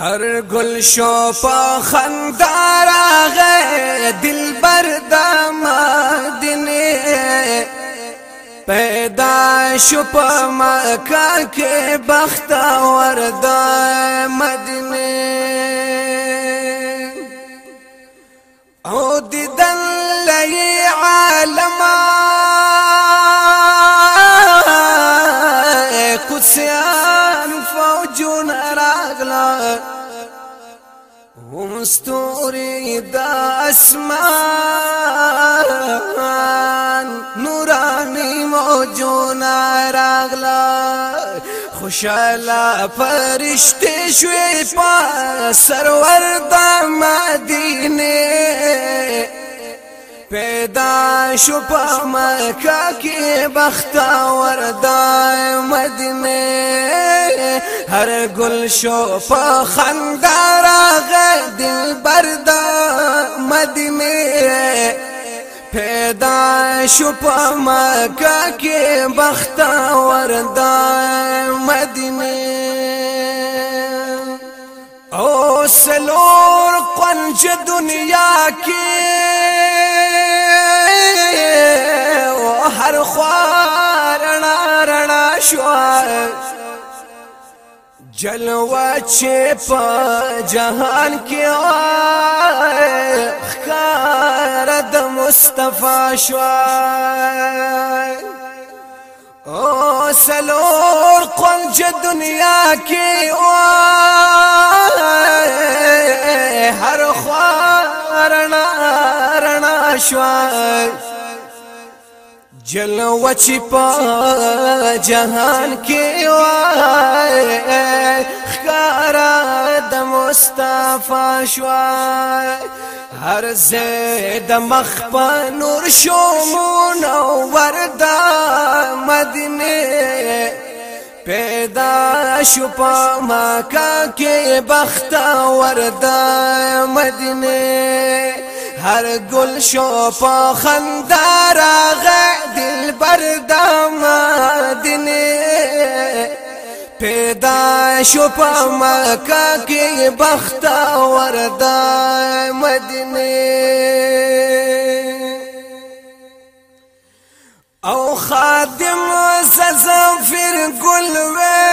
هر گل شو په خندار غه دلبر د مدینه پیدا شو په مکه کې بخت ور د مدینه ستوري د اسمان نوراني موجونه راغلا خوشاله فرشته شوي په سرور د مدینه پیدا شو په مکه کې بختاور د مدینه هر گل شو په خندار برداں مد میرے پیدائیں شپ م کے بخت وردائ مد میرے او سلور قنج دنیا کی ہر خوار رنار شوار جلوه چې په جهان کې وای خار د مصطفی شو او سلور قنج دنیا کې وای هر خوارنا رنا شو جلوه چې په جهان کې وای ستا فاشوا هر زید مخ په نور شومون وردا مدینه پیدا شو په مکه کې بخت وردا مدینه هر گل شو په خندار غ دل بردا مدینه پیدا شو په مکه کې بخت وردا مدینه او خادم زفر گل وې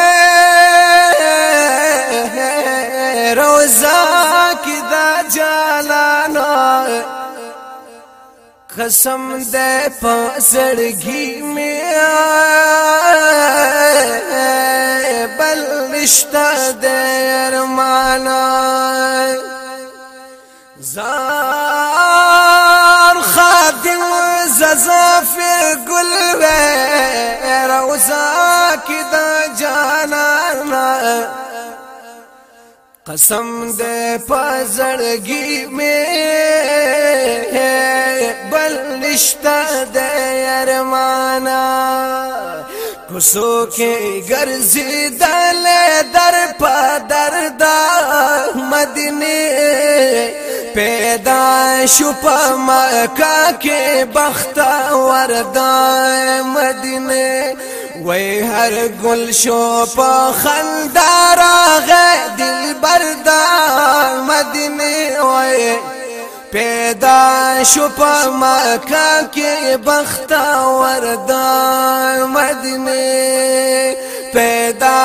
روزا کې دا جالانا قسم دې په زړګي مې رشتہ دیر مانا زار خادم ززافر گل وے روزا کی دا جانانا قسم دے پزڑگی میں بل رشتہ دے ارمانا کسو کې ګرځې دل در په دردا مدینه پیدا شپ مکا کې بخت وردا مدینه وای هر گل شو په خندا پیدا شو په مکه کې بختاور د مدینه پیدا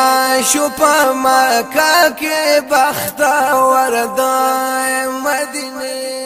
شو په مکه کې بختاور د مدینه